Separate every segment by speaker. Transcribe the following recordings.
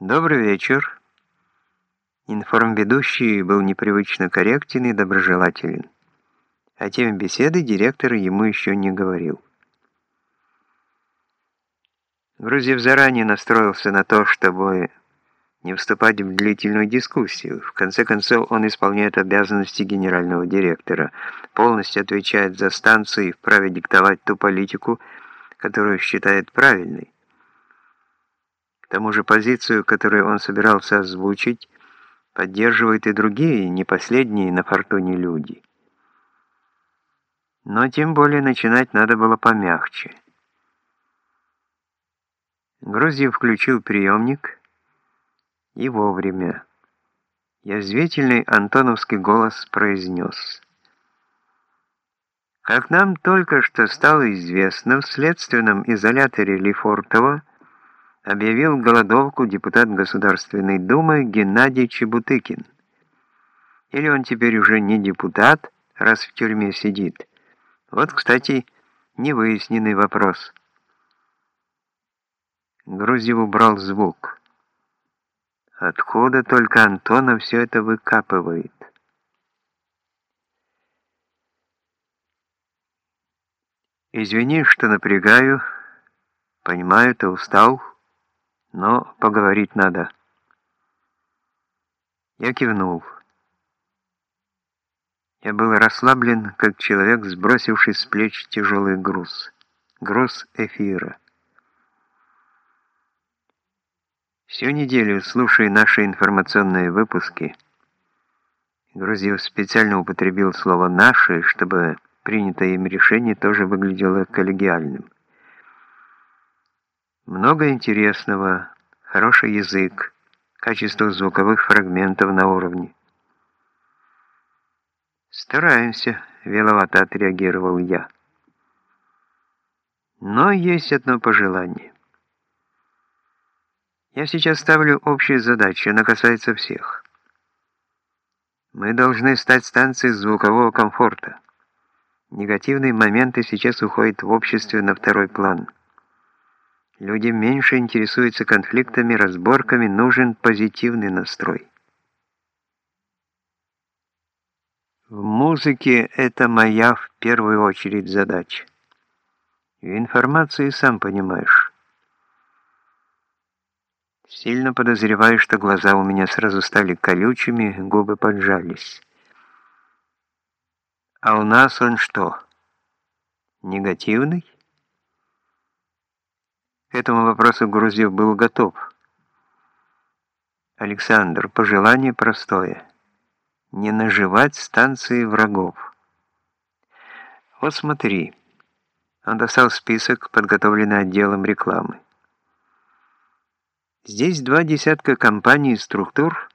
Speaker 1: Добрый вечер. Информведущий был непривычно корректен и доброжелателен. О теме беседы директор ему еще не говорил. Грузев заранее настроился на то, чтобы не вступать в длительную дискуссию. В конце концов, он исполняет обязанности генерального директора, полностью отвечает за станцию и вправе диктовать ту политику, которую считает правильной. К тому же позицию, которую он собирался озвучить, поддерживают и другие, не последние на фортуне люди. Но тем более начинать надо было помягче. Грузьев включил приемник и вовремя. Язвительный антоновский голос произнес. Как нам только что стало известно, в следственном изоляторе Лефортово объявил голодовку депутат Государственной Думы Геннадий Чебутыкин. Или он теперь уже не депутат, раз в тюрьме сидит. Вот, кстати, невыясненный вопрос. Грузев убрал звук. Откуда только Антона все это выкапывает? Извини, что напрягаю. Понимаю, ты устал но поговорить надо. Я кивнул. Я был расслаблен, как человек, сбросивший с плеч тяжелый груз. Груз эфира. Всю неделю, слушая наши информационные выпуски, Грузиев специально употребил слово «наши», чтобы принятое им решение тоже выглядело коллегиальным. Много интересного, хороший язык, качество звуковых фрагментов на уровне. «Стараемся», — веловато отреагировал я. Но есть одно пожелание. Я сейчас ставлю общую задачу, она касается всех. Мы должны стать станцией звукового комфорта. Негативные моменты сейчас уходят в обществе на второй план. Люди меньше интересуются конфликтами, разборками, нужен позитивный настрой. В музыке это моя в первую очередь задача. В информации сам понимаешь. Сильно подозреваю, что глаза у меня сразу стали колючими, губы поджались. А у нас он что? Негативный? Этому вопросу Грузев был готов. Александр, пожелание простое. Не наживать станции врагов. Вот смотри. Он достал список, подготовленный отделом рекламы. Здесь два десятка компаний и структур.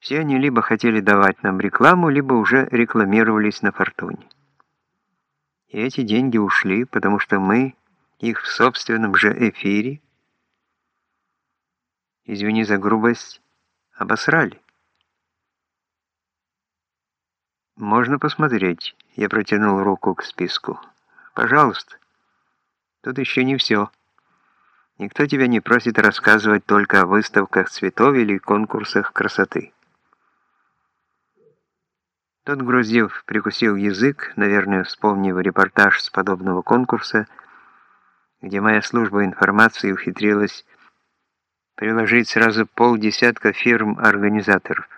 Speaker 1: Все они либо хотели давать нам рекламу, либо уже рекламировались на Фортуне. И эти деньги ушли, потому что мы их в собственном же эфире, извини за грубость, обосрали. Можно посмотреть. Я протянул руку к списку. Пожалуйста. Тут еще не все. Никто тебя не просит рассказывать только о выставках цветов или конкурсах красоты. Тот Грузев прикусил язык, наверное, вспомнив репортаж с подобного конкурса, где моя служба информации ухитрилась приложить сразу полдесятка фирм-организаторов.